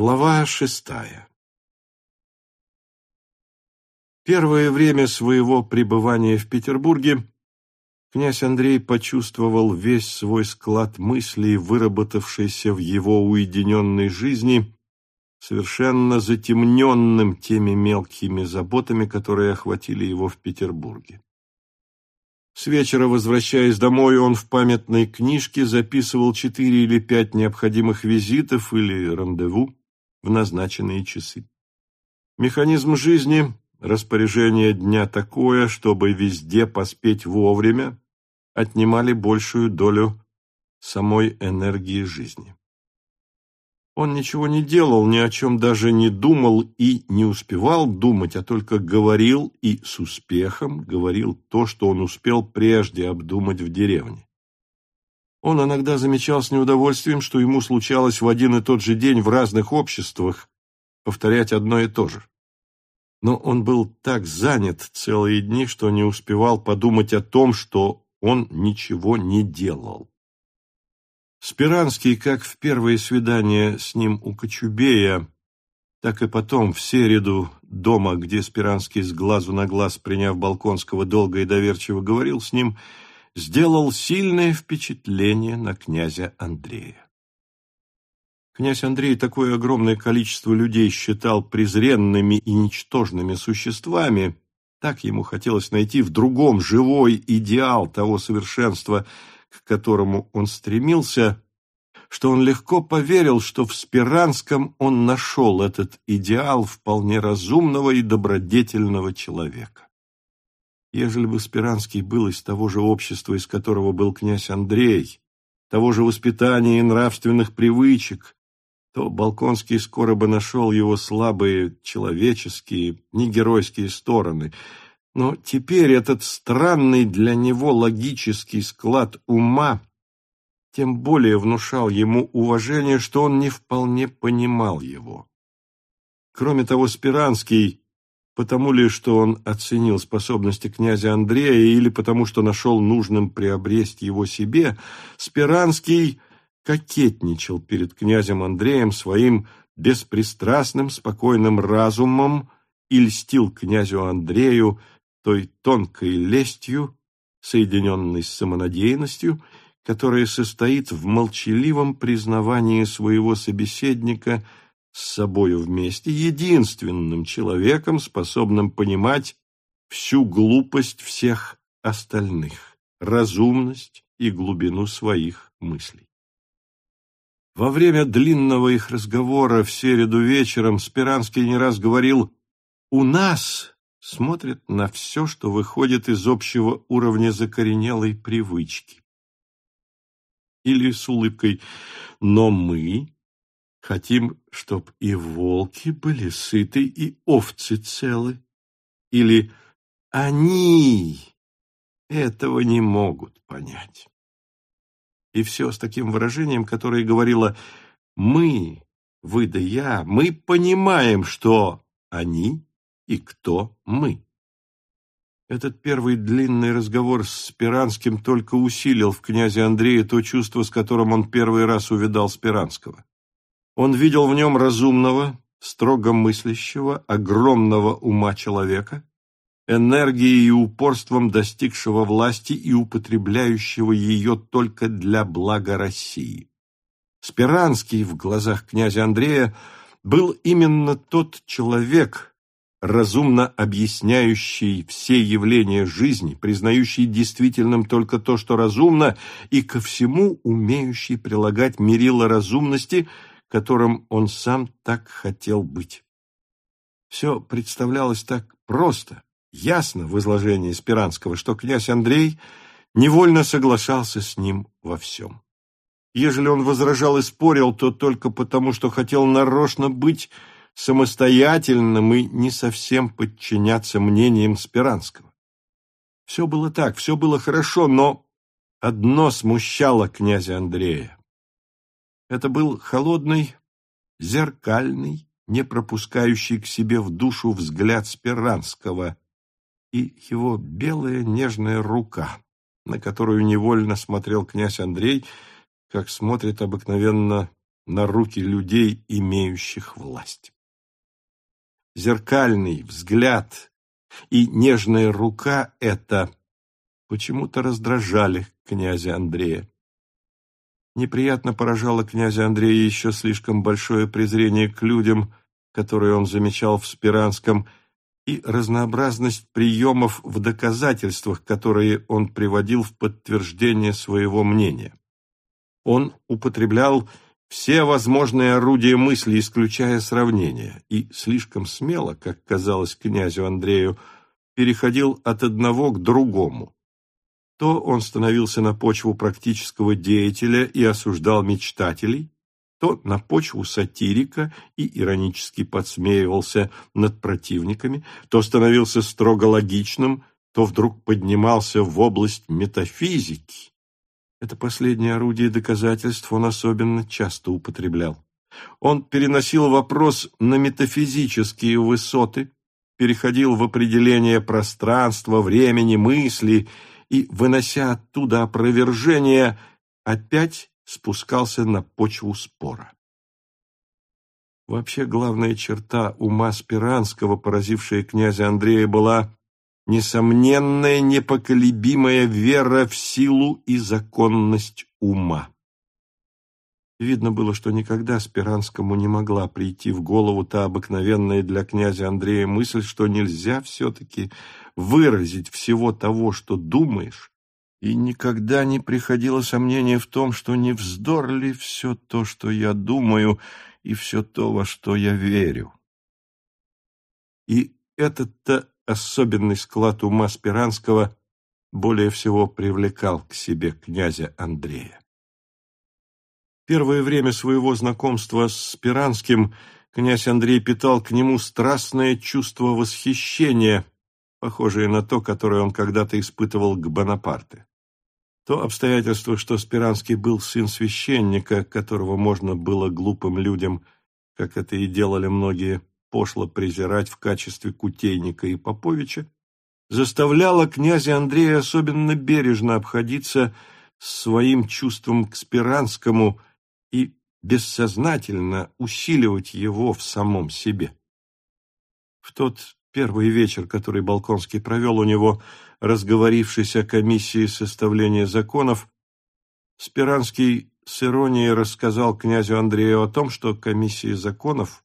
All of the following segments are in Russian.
Глава шестая Первое время своего пребывания в Петербурге князь Андрей почувствовал весь свой склад мыслей, выработавшийся в его уединенной жизни, совершенно затемненным теми мелкими заботами, которые охватили его в Петербурге. С вечера, возвращаясь домой, он в памятной книжке записывал четыре или пять необходимых визитов или рандеву в назначенные часы. Механизм жизни, распоряжение дня такое, чтобы везде поспеть вовремя, отнимали большую долю самой энергии жизни. Он ничего не делал, ни о чем даже не думал и не успевал думать, а только говорил и с успехом говорил то, что он успел прежде обдумать в деревне. Он иногда замечал с неудовольствием, что ему случалось в один и тот же день в разных обществах повторять одно и то же. Но он был так занят целые дни, что не успевал подумать о том, что он ничего не делал. Спиранский, как в первое свидание с ним у Кочубея, так и потом в середу дома, где Спиранский с глазу на глаз, приняв Балконского, долго и доверчиво говорил с ним, сделал сильное впечатление на князя Андрея. Князь Андрей такое огромное количество людей считал презренными и ничтожными существами, так ему хотелось найти в другом живой идеал того совершенства, к которому он стремился, что он легко поверил, что в Спиранском он нашел этот идеал вполне разумного и добродетельного человека. Ежели бы Спиранский был из того же общества, из которого был князь Андрей, того же воспитания и нравственных привычек, то Балконский скоро бы нашел его слабые человеческие, негеройские стороны – но теперь этот странный для него логический склад ума тем более внушал ему уважение, что он не вполне понимал его. Кроме того, Спиранский, потому ли, что он оценил способности князя Андрея или потому, что нашел нужным приобрести его себе, Спиранский кокетничал перед князем Андреем своим беспристрастным, спокойным разумом и льстил князю Андрею той тонкой лестью, соединенной с самонадеянностью, которая состоит в молчаливом признавании своего собеседника с собою вместе, единственным человеком, способным понимать всю глупость всех остальных, разумность и глубину своих мыслей. Во время длинного их разговора в середу вечером Спиранский не раз говорил «У нас смотрят на все, что выходит из общего уровня закоренелой привычки. Или с улыбкой «Но мы хотим, чтоб и волки были сыты, и овцы целы». Или «Они этого не могут понять». И все с таким выражением, которое говорило «Мы, вы да я, мы понимаем, что они и кто мы. Этот первый длинный разговор с Спиранским только усилил в князе Андрея то чувство, с которым он первый раз увидал Спиранского. Он видел в нем разумного, строго мыслящего, огромного ума человека, энергией и упорством достигшего власти и употребляющего ее только для блага России. Спиранский в глазах князя Андрея был именно тот человек, разумно объясняющий все явления жизни, признающий действительным только то, что разумно, и ко всему умеющий прилагать мерило разумности, которым он сам так хотел быть. Все представлялось так просто, ясно в изложении Спиранского, что князь Андрей невольно соглашался с ним во всем. Ежели он возражал и спорил, то только потому, что хотел нарочно быть самостоятельным и не совсем подчиняться мнениям Спиранского. Все было так, все было хорошо, но одно смущало князя Андрея. Это был холодный, зеркальный, не пропускающий к себе в душу взгляд Спиранского и его белая нежная рука, на которую невольно смотрел князь Андрей, как смотрит обыкновенно на руки людей, имеющих власть. Зеркальный взгляд и нежная рука эта почему-то раздражали князя Андрея. Неприятно поражало князя Андрея еще слишком большое презрение к людям, которые он замечал в Спиранском, и разнообразность приемов в доказательствах, которые он приводил в подтверждение своего мнения. Он употреблял все возможные орудия мысли, исключая сравнения, и слишком смело, как казалось князю Андрею, переходил от одного к другому. То он становился на почву практического деятеля и осуждал мечтателей, то на почву сатирика и иронически подсмеивался над противниками, то становился строго логичным, то вдруг поднимался в область метафизики. Это последнее орудие доказательств он особенно часто употреблял. Он переносил вопрос на метафизические высоты, переходил в определение пространства, времени, мысли и, вынося оттуда опровержение, опять спускался на почву спора. Вообще главная черта ума Спиранского, поразившая князя Андрея, была несомненная непоколебимая вера в силу и законность ума. Видно было, что никогда Спиранскому не могла прийти в голову та обыкновенная для князя Андрея мысль, что нельзя все-таки выразить всего того, что думаешь, и никогда не приходило сомнение в том, что не вздор ли все то, что я думаю, и все то, во что я верю. И этот-то особенный склад ума Спиранского более всего привлекал к себе князя Андрея. Первое время своего знакомства с Спиранским князь Андрей питал к нему страстное чувство восхищения, похожее на то, которое он когда-то испытывал к Бонапарте. То обстоятельство, что Спиранский был сын священника, которого можно было глупым людям, как это и делали многие, пошло презирать в качестве Кутейника и Поповича, заставляло князя Андрея особенно бережно обходиться своим чувством к Спиранскому и бессознательно усиливать его в самом себе. В тот первый вечер, который Балконский провел у него, разговорившись о комиссии составления законов, Спиранский с иронией рассказал князю Андрею о том, что комиссии законов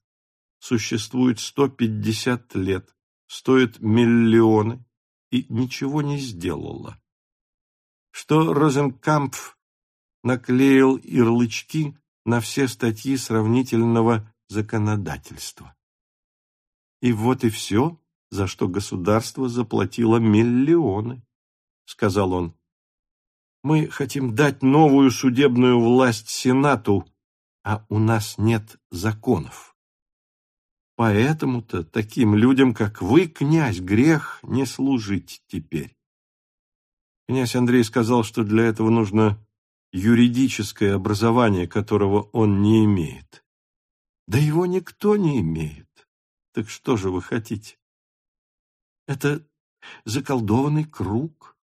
существует 150 лет, стоит миллионы и ничего не сделала. Что Розенкампф наклеил ярлычки на все статьи сравнительного законодательства. И вот и все, за что государство заплатило миллионы, сказал он. Мы хотим дать новую судебную власть Сенату, а у нас нет законов. Поэтому-то таким людям, как вы, князь, грех не служить теперь. Князь Андрей сказал, что для этого нужно юридическое образование, которого он не имеет. Да его никто не имеет. Так что же вы хотите? Это заколдованный круг,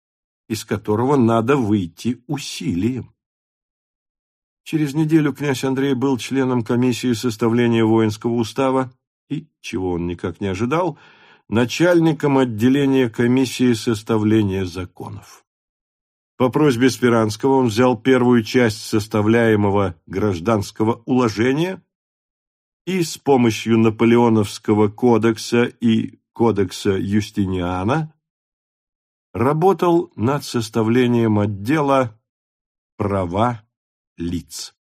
из которого надо выйти усилием. Через неделю князь Андрей был членом комиссии составления воинского устава, и, чего он никак не ожидал, начальником отделения комиссии составления законов. По просьбе Спиранского он взял первую часть составляемого гражданского уложения и с помощью Наполеоновского кодекса и кодекса Юстиниана работал над составлением отдела «Права лиц».